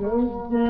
Gözde